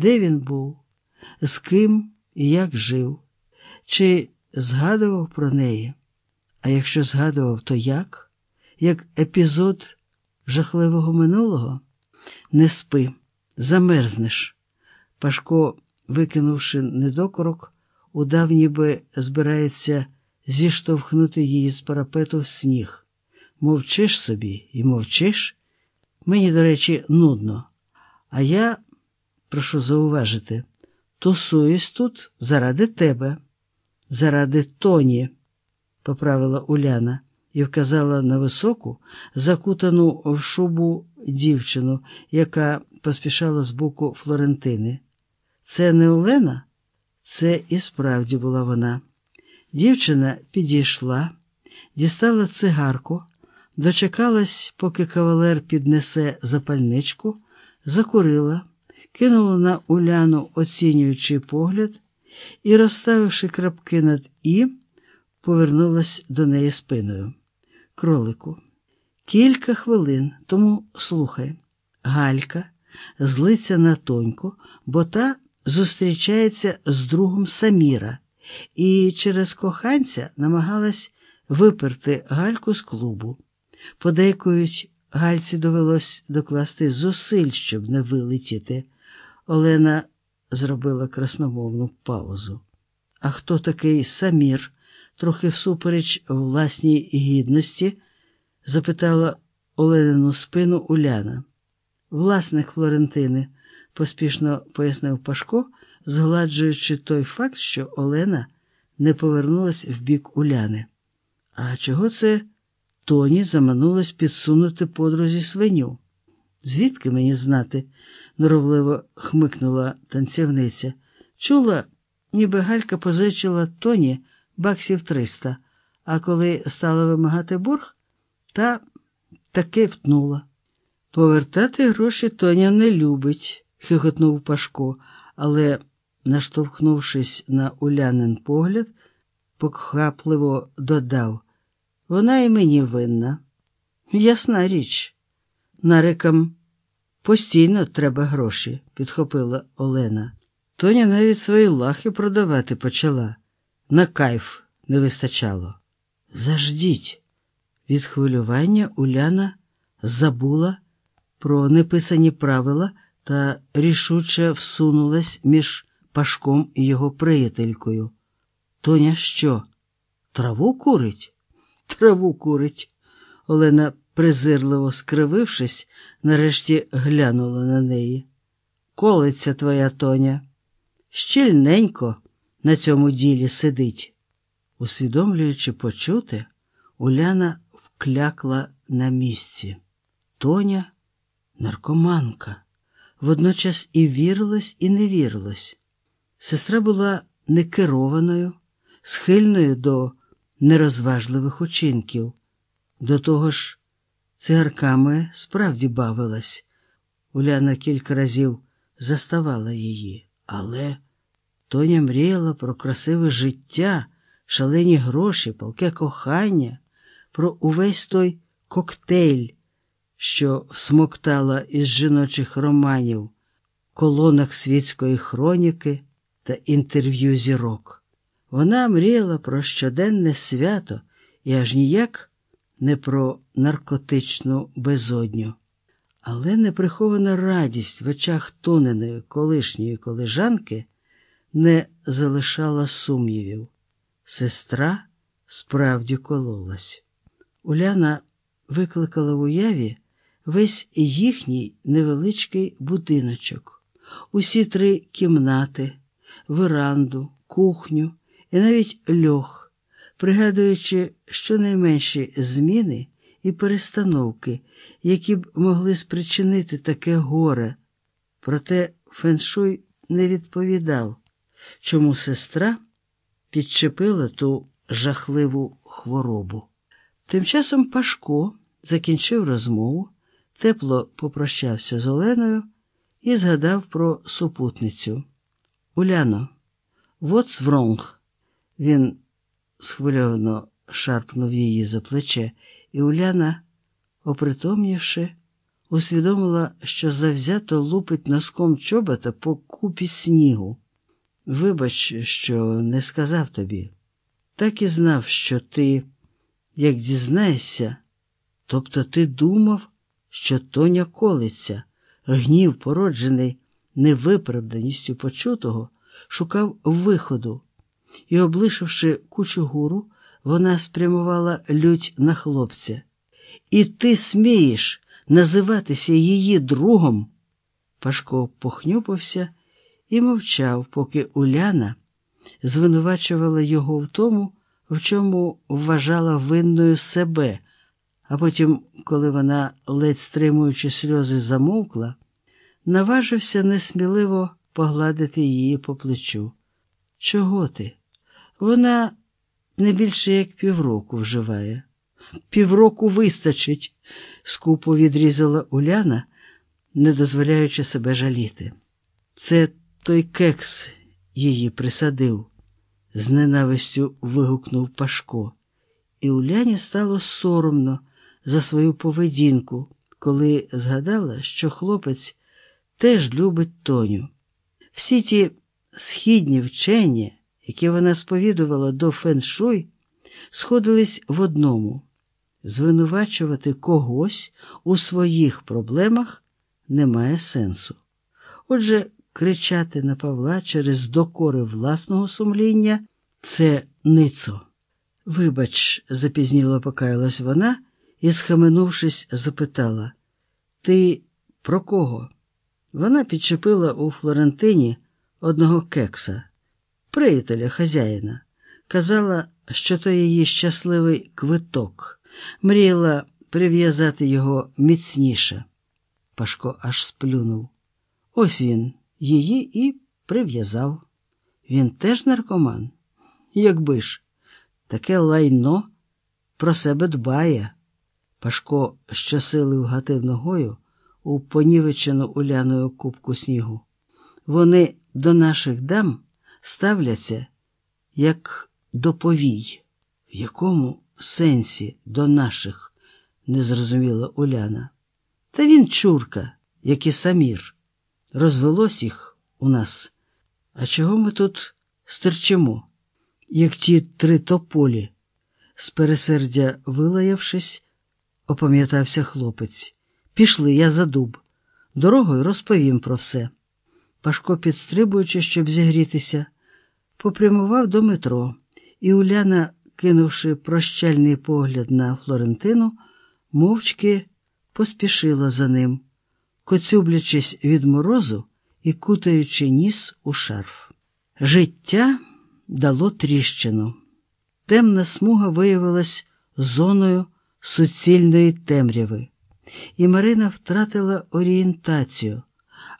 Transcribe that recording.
де він був, з ким і як жив, чи згадував про неї. А якщо згадував, то як? Як епізод жахливого минулого? Не спи, замерзнеш. Пашко, викинувши недокорок, удав, ніби збирається зіштовхнути її з парапету в сніг. Мовчиш собі і мовчиш. Мені, до речі, нудно. А я, прошу зауважити, тусуюсь тут заради тебе, заради Тоні, поправила Уляна і вказала на високу, закутану в шубу дівчину, яка поспішала з боку Флорентини. Це не Олена? Це і справді була вона. Дівчина підійшла, дістала цигарку, дочекалась, поки кавалер піднесе запальничку, закурила, кинула на Уляну оцінюючий погляд і, розставивши крапки над І, повернулась до неї спиною. Кролику, кілька хвилин тому слухай, Галька злиться на тоньку, бо та зустрічається з другом Саміра і через коханця намагалась виперти Гальку з клубу. Подейкують, Гальці довелось докласти зусиль, щоб не вилетіти. Олена зробила красномовну паузу. А хто такий Самір? Трохи всупереч власній гідності? запитала Оленину спину Уляна. Власник Флорентини, поспішно пояснив Пашко, згладжуючи той факт, що Олена не повернулась в бік Уляни. А чого це Тоні заманулась підсунути подрузі свиню? Звідки мені знати? Норовливо хмикнула танцівниця. Чула, ніби Галька позичила Тоні баксів триста, а коли стала вимагати борг, та таки втнула. Повертати гроші Тоня не любить, хихотнув Пашко, але, наштовхнувшись на улянин погляд, покхапливо додав вона і мені винна. Ясна річ, нарикам постійно треба гроші, підхопила Олена. Тоня навіть свої лахи продавати почала. На кайф не вистачало. Заждіть. Від хвилювання Уляна забула про неписані правила та рішуче всунулась між Пашком і його приятелькою. Тоня що? Траву курить? Траву курить. Олена, презирливо скривившись, нарешті глянула на неї. Колиться твоя Тоня. Щільненько на цьому ділі сидить. Усвідомлюючи почути, Уляна вклякла на місці. Тоня наркоманка. Водночас і вірилось, і не вірилось. Сестра була некерованою, схильною до нерозважливих учинків. До того ж, цигарками справді бавилась. Уляна кілька разів заставала її, але Тоня мріяла про красиве життя, шалені гроші, палке кохання, про увесь той коктейль, що всмоктала із жіночих романів, колонах світської хроніки та інтерв'ю зірок. Вона мріяла про щоденне свято і аж ніяк не про наркотичну безодню. Але неприхована радість в очах тоненої колишньої колежанки не залишала сумнівів. Сестра справді кололась. Уляна викликала в уяві весь їхній невеличкий будиночок, усі три кімнати, веранду, кухню і навіть льох, пригадуючи щонайменші зміни і перестановки, які б могли спричинити таке горе. Проте феншуй не відповідав, чому сестра підчепила ту жахливу хворобу. Тим часом Пашко закінчив розмову, тепло попрощався з Оленою і згадав про супутницю. Уляно, what's wrong?» Він схвильовано шарпнув її за плече, і Уляна, опритомнівши, усвідомила, що завзято лупить носком чобота по купі снігу. Вибач, що не сказав тобі. Так і знав, що ти, як дізнаєшся, тобто ти думав, що Тоня колиться, гнів, породжений невиправданістю почутого, шукав виходу, і, облишивши кучу гуру, вона спрямувала лють на хлопця. І ти смієш називатися її другом? Пашко похнюпився і мовчав, поки Уляна звинувачувала його в тому, в чому вважала винною себе, а потім, коли вона, ледь стримуючи сльози, замовкла, наважився несміливо погладити її по плечу. Чого ти? Вона не більше як півроку вживає. Півроку вистачить, скупо відрізала Уляна, не дозволяючи себе жаліти. Це той кекс її присадив, з ненавистю вигукнув Пашко, і Уляні стало соромно за свою поведінку, коли згадала, що хлопець теж любить Тоню. Всі ті східні вчення, які вона сповідувала до феншуй, сходились в одному звинувачувати когось у своїх проблемах немає сенсу. Отже, кричати на Павла через докори власного сумління це ницо. Вибач, запізніло покаялась вона і, схаменувшись, запитала: Ти про кого? Вона підчепила у Флорентині одного кекса, приятеля хазяїна, казала, що то її щасливий квиток, мріяла прив'язати його міцніше. Пашко аж сплюнув. Ось він її і прив'язав. Він теж наркоман? Якби ж, таке лайно про себе дбає. Пашко щосили вгатив ногою у понівечену уляною кубку снігу. Вони до наших дам ставляться як до повій. В якому сенсі до наших? не зрозуміла Уляна. Та він чурка, як і самір. Розвелось їх у нас. А чого ми тут стерчимо, як ті три тополі? З пересердя вилаявшись, опам'ятався хлопець. Пішли, я за дуб. Дорогою розповім про все. Пашко, підстрибуючи, щоб зігрітися, попрямував до метро, і Уляна, кинувши прощальний погляд на Флорентину, мовчки поспішила за ним, коцюблячись від морозу і кутаючи ніс у шарф. Життя дало тріщину. Темна смуга виявилась зоною суцільної темряви, і Марина втратила орієнтацію